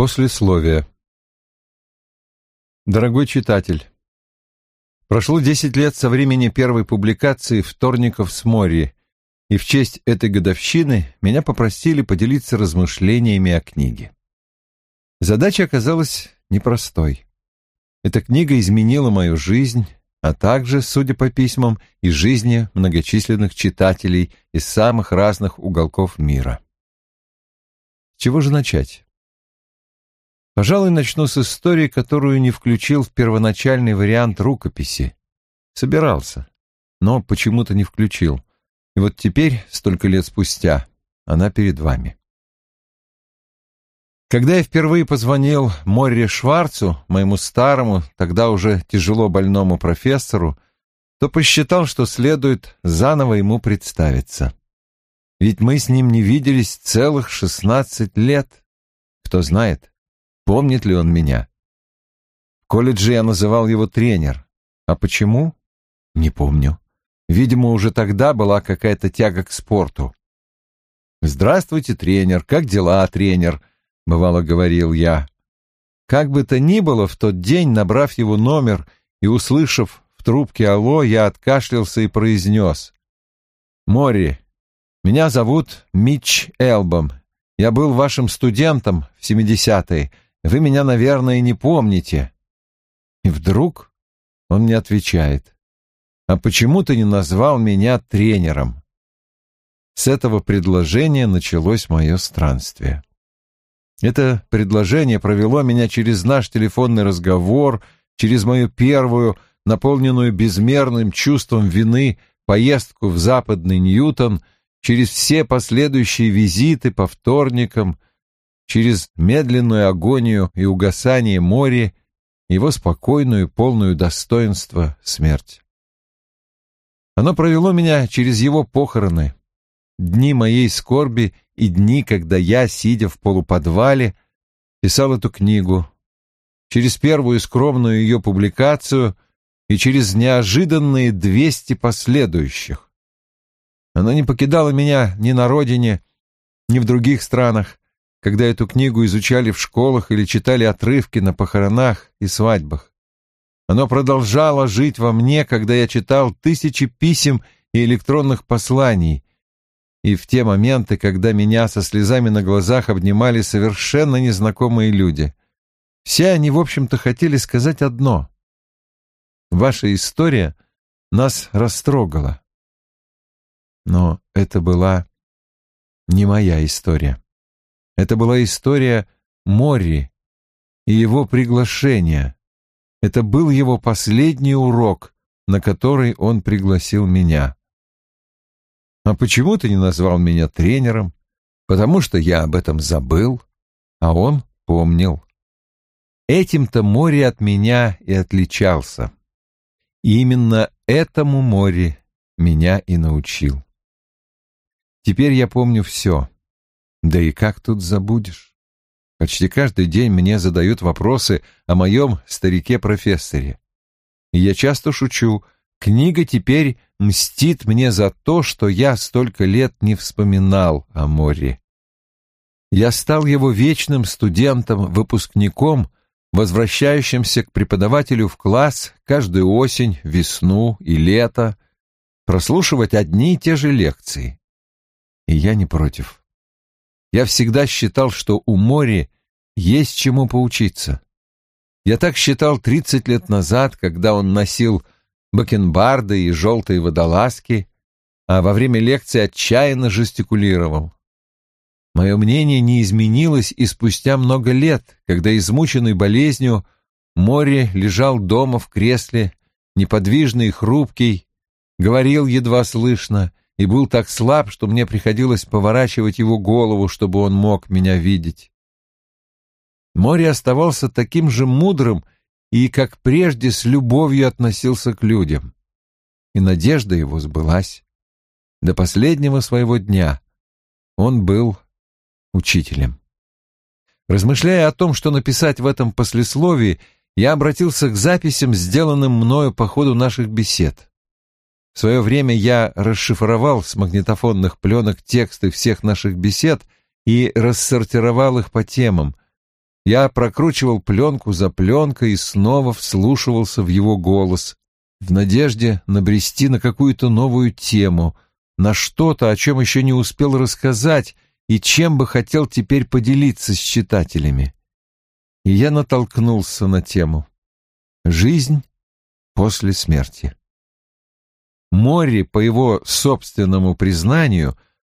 Послесловие. Дорогой читатель, прошло десять лет со времени первой публикации «Вторников с Мори», и в честь этой годовщины меня попросили поделиться размышлениями о книге. Задача оказалась непростой. Эта книга изменила мою жизнь, а также, судя по письмам, и жизни многочисленных читателей из самых разных уголков мира. С чего же начать? Пожалуй, начну с истории, которую не включил в первоначальный вариант рукописи. Собирался, но почему-то не включил. И вот теперь, столько лет спустя, она перед вами. Когда я впервые позвонил Морре Шварцу, моему старому, тогда уже тяжело больному профессору, то посчитал, что следует заново ему представиться. Ведь мы с ним не виделись целых шестнадцать лет. Кто знает, Помнит ли он меня? В колледже я называл его тренер. А почему? Не помню. Видимо, уже тогда была какая-то тяга к спорту. «Здравствуйте, тренер. Как дела, тренер?» — бывало говорил я. Как бы то ни было, в тот день, набрав его номер и услышав в трубке «Алло», я откашлялся и произнес. «Мори, меня зовут Митч Элбом. Я был вашим студентом в семидесятые. Вы меня, наверное, не помните». И вдруг он мне отвечает. «А почему ты не назвал меня тренером?» С этого предложения началось мое странствие. Это предложение провело меня через наш телефонный разговор, через мою первую, наполненную безмерным чувством вины, поездку в западный Ньютон, через все последующие визиты по вторникам — через медленную агонию и угасание моря, его спокойную, полную достоинства смерть. Оно провело меня через его похороны, дни моей скорби и дни, когда я, сидя в полуподвале, писал эту книгу, через первую скромную ее публикацию и через неожиданные двести последующих. Она не покидала меня ни на родине, ни в других странах, когда эту книгу изучали в школах или читали отрывки на похоронах и свадьбах. Оно продолжало жить во мне, когда я читал тысячи писем и электронных посланий, и в те моменты, когда меня со слезами на глазах обнимали совершенно незнакомые люди. Все они, в общем-то, хотели сказать одно. Ваша история нас растрогала. Но это была не моя история. Это была история Мори и его приглашения. Это был его последний урок, на который он пригласил меня. А почему ты не назвал меня тренером? Потому что я об этом забыл, а он помнил. Этим-то море от меня и отличался. И именно этому море меня и научил. Теперь я помню все. Да и как тут забудешь? Почти каждый день мне задают вопросы о моем старике-профессоре. Я часто шучу, книга теперь мстит мне за то, что я столько лет не вспоминал о море. Я стал его вечным студентом-выпускником, возвращающимся к преподавателю в класс каждую осень, весну и лето, прослушивать одни и те же лекции. И я не против. Я всегда считал, что у Мори есть чему поучиться. Я так считал тридцать лет назад, когда он носил бакенбарды и желтые водолазки, а во время лекции отчаянно жестикулировал. Мое мнение не изменилось и спустя много лет, когда, измученный болезнью, Мори лежал дома в кресле, неподвижный и хрупкий, говорил едва слышно и был так слаб, что мне приходилось поворачивать его голову, чтобы он мог меня видеть. Море оставался таким же мудрым и, как прежде, с любовью относился к людям. И надежда его сбылась. До последнего своего дня он был учителем. Размышляя о том, что написать в этом послесловии, я обратился к записям, сделанным мною по ходу наших бесед. В свое время я расшифровал с магнитофонных пленок тексты всех наших бесед и рассортировал их по темам. Я прокручивал пленку за пленкой и снова вслушивался в его голос, в надежде набрести на какую-то новую тему, на что-то, о чем еще не успел рассказать и чем бы хотел теперь поделиться с читателями. И я натолкнулся на тему «Жизнь после смерти». Мори, по его собственному признанию,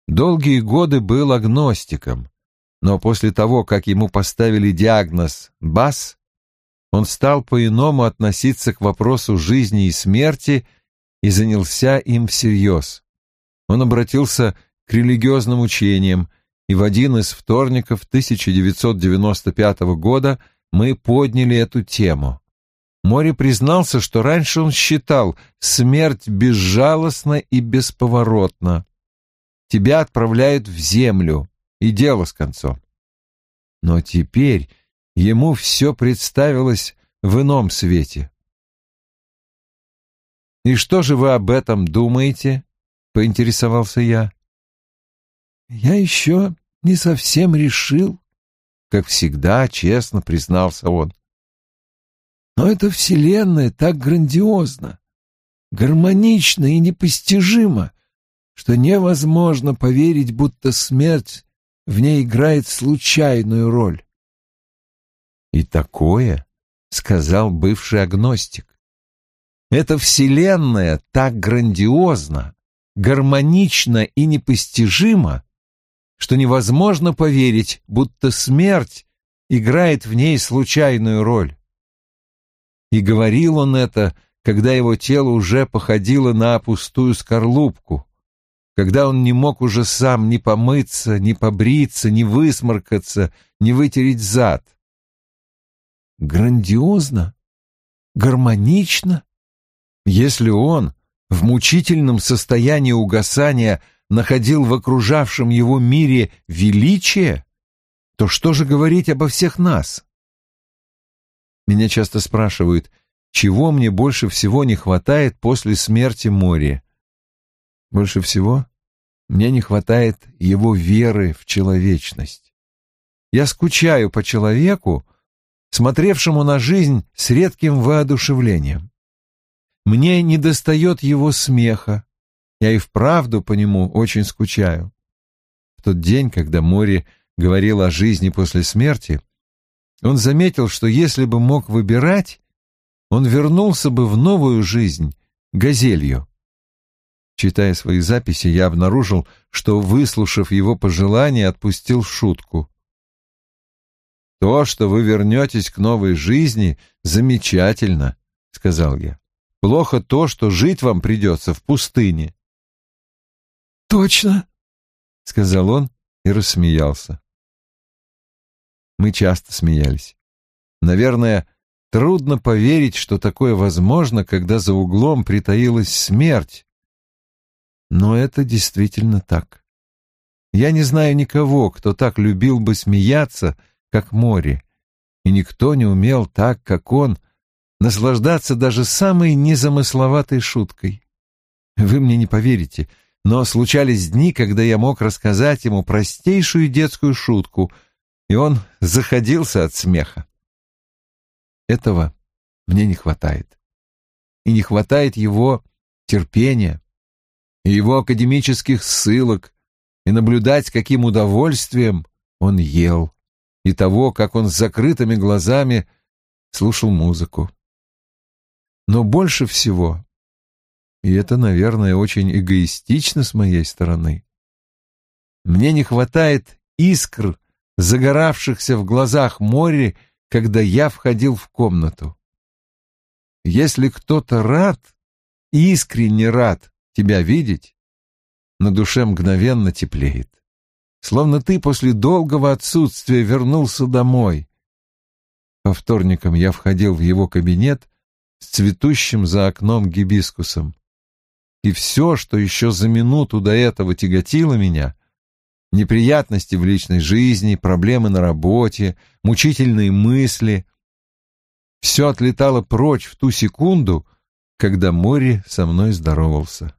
долгие годы был агностиком, но после того, как ему поставили диагноз «БАС», он стал по-иному относиться к вопросу жизни и смерти и занялся им всерьез. Он обратился к религиозным учениям, и в один из вторников 1995 года мы подняли эту тему. Мори признался, что раньше он считал смерть безжалостна и бесповоротна. Тебя отправляют в землю, и дело с концом. Но теперь ему все представилось в ином свете. «И что же вы об этом думаете?» — поинтересовался я. «Я еще не совсем решил», — как всегда честно признался он. «Но эта вселенная так грандиозна, гармонична и непостижима, что невозможно поверить, будто смерть в ней играет случайную роль. И такое сказал бывший агностик. Эта вселенная так грандиозна, гармонична и непостижима, что невозможно поверить, будто смерть играет в ней случайную роль. И говорил он это, когда его тело уже походило на пустую скорлупку, когда он не мог уже сам ни помыться, ни побриться, ни высморкаться, ни вытереть зад. Грандиозно, гармонично. Если он в мучительном состоянии угасания находил в окружавшем его мире величие, то что же говорить обо всех нас? Меня часто спрашивают, чего мне больше всего не хватает после смерти Мори. Больше всего мне не хватает его веры в человечность. Я скучаю по человеку, смотревшему на жизнь с редким воодушевлением. Мне недостает его смеха, я и вправду по нему очень скучаю. В тот день, когда Мори говорил о жизни после смерти, он заметил, что если бы мог выбирать, он вернулся бы в новую жизнь, газелью. Читая свои записи, я обнаружил, что, выслушав его пожелание, отпустил шутку. «То, что вы вернетесь к новой жизни, замечательно», — сказал я. «Плохо то, что жить вам придется в пустыне». «Точно», — сказал он и рассмеялся. Мы часто смеялись. Наверное, трудно поверить, что такое возможно, когда за углом притаилась смерть, но это действительно так. Я не знаю никого, кто так любил бы смеяться, как море, и никто не умел так, как он, наслаждаться даже самой незамысловатой шуткой. Вы мне не поверите, но случались дни, когда я мог рассказать ему простейшую детскую шутку, и он заходился от смеха. Этого мне не хватает. И не хватает его терпения, и его академических ссылок, и наблюдать, каким удовольствием он ел, и того, как он с закрытыми глазами слушал музыку. Но больше всего, и это, наверное, очень эгоистично с моей стороны, мне не хватает искр, загоравшихся в глазах море, когда я входил в комнату. Если кто-то рад, искренне рад тебя видеть, на душе мгновенно теплеет. Словно ты после долгого отсутствия вернулся домой. По вторникам я входил в его кабинет с цветущим за окном гибискусом. И все, что еще за минуту до этого тяготило меня, неприятности в личной жизни, проблемы на работе, мучительные мысли, все отлетало прочь в ту секунду, когда море со мной здоровался.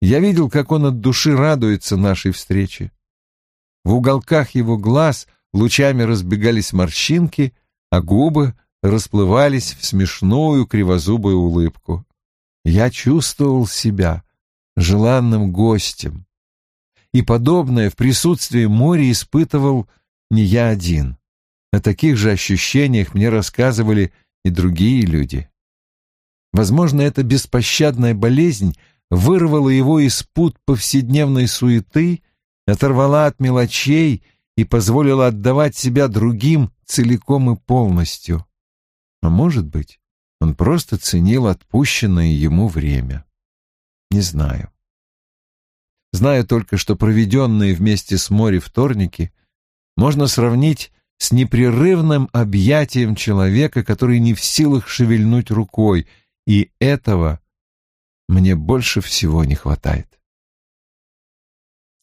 Я видел, как он от души радуется нашей встрече. В уголках его глаз лучами разбегались морщинки, а губы расплывались в смешную кривозубую улыбку. Я чувствовал себя желанным гостем. И подобное в присутствии моря испытывал не я один. О таких же ощущениях мне рассказывали и другие люди. Возможно, эта беспощадная болезнь вырвала его из пут повседневной суеты, оторвала от мелочей и позволила отдавать себя другим целиком и полностью. А может быть, он просто ценил отпущенное ему время. Не знаю. Знаю только, что проведенные вместе с Мори вторники можно сравнить с непрерывным объятием человека, который не в силах шевельнуть рукой, и этого мне больше всего не хватает.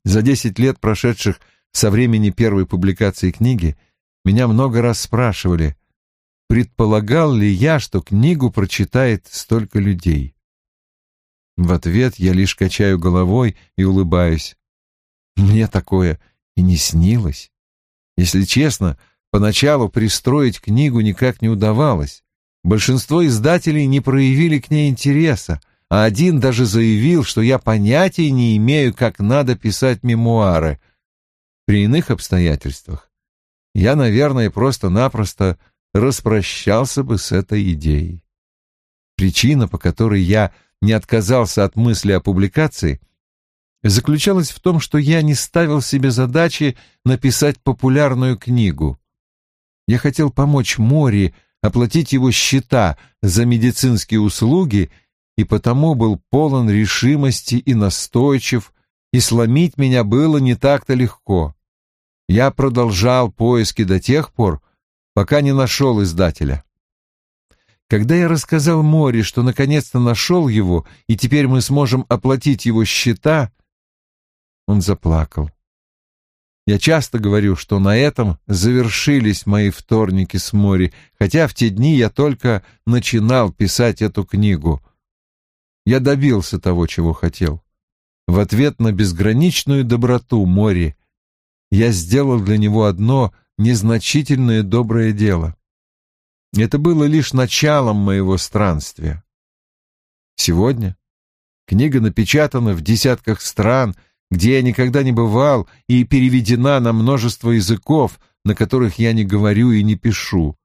За десять лет, прошедших со времени первой публикации книги, меня много раз спрашивали, предполагал ли я, что книгу прочитает столько людей. В ответ я лишь качаю головой и улыбаюсь. Мне такое и не снилось. Если честно, поначалу пристроить книгу никак не удавалось. Большинство издателей не проявили к ней интереса, а один даже заявил, что я понятия не имею, как надо писать мемуары. При иных обстоятельствах я, наверное, просто-напросто распрощался бы с этой идеей. Причина, по которой я не отказался от мысли о публикации, заключалась в том, что я не ставил себе задачи написать популярную книгу. Я хотел помочь Мори оплатить его счета за медицинские услуги и потому был полон решимости и настойчив, и сломить меня было не так-то легко. Я продолжал поиски до тех пор, пока не нашел издателя. Когда я рассказал Мори, что наконец-то нашел его, и теперь мы сможем оплатить его счета, он заплакал. Я часто говорю, что на этом завершились мои вторники с Мори, хотя в те дни я только начинал писать эту книгу. Я добился того, чего хотел. В ответ на безграничную доброту Мори я сделал для него одно незначительное доброе дело. Это было лишь началом моего странствия. Сегодня книга напечатана в десятках стран, где я никогда не бывал, и переведена на множество языков, на которых я не говорю и не пишу.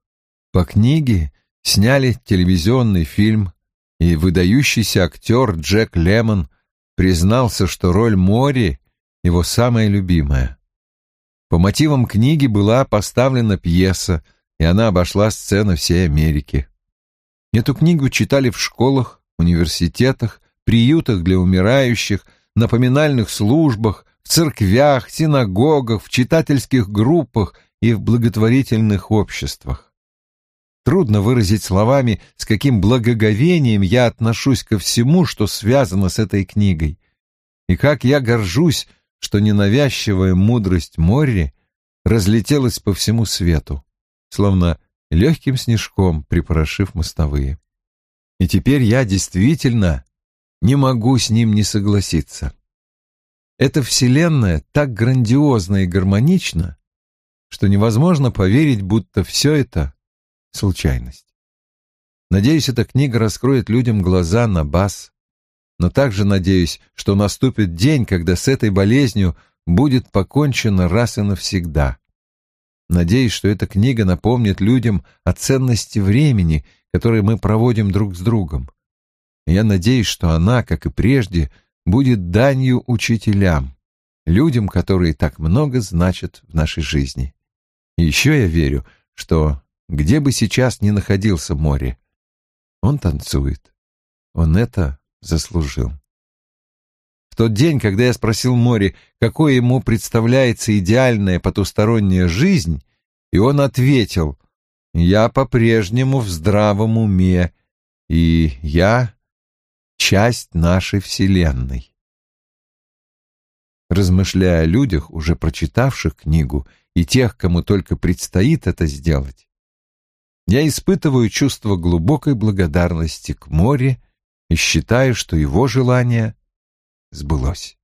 По книге сняли телевизионный фильм, и выдающийся актер Джек Лемон признался, что роль Мори — его самая любимая. По мотивам книги была поставлена пьеса, и она обошла сцены всей Америки. Эту книгу читали в школах, университетах, приютах для умирающих, на поминальных службах, в церквях, синагогах, в читательских группах и в благотворительных обществах. Трудно выразить словами, с каким благоговением я отношусь ко всему, что связано с этой книгой, и как я горжусь, что ненавязчивая мудрость Морри разлетелась по всему свету, словно легким снежком припорошив мостовые. И теперь я действительно не могу с ним не согласиться. Эта вселенная так грандиозна и гармонична, что невозможно поверить, будто все это — случайность. Надеюсь, эта книга раскроет людям глаза на бас, но также надеюсь, что наступит день, когда с этой болезнью будет покончено раз и навсегда. Надеюсь, что эта книга напомнит людям о ценности времени, которое мы проводим друг с другом. Я надеюсь, что она, как и прежде, будет данью учителям, людям, которые так много значат в нашей жизни. И еще я верю, что где бы сейчас ни находился море, он танцует. Он это заслужил. В тот день, когда я спросил Мори, какой ему представляется идеальная потусторонняя жизнь, и он ответил, «Я по-прежнему в здравом уме, и я часть нашей Вселенной». Размышляя о людях, уже прочитавших книгу, и тех, кому только предстоит это сделать, я испытываю чувство глубокой благодарности к море и считаю, что его желание сбылось.